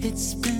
It's been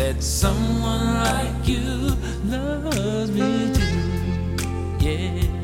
that someone like you loves me too. Yeah.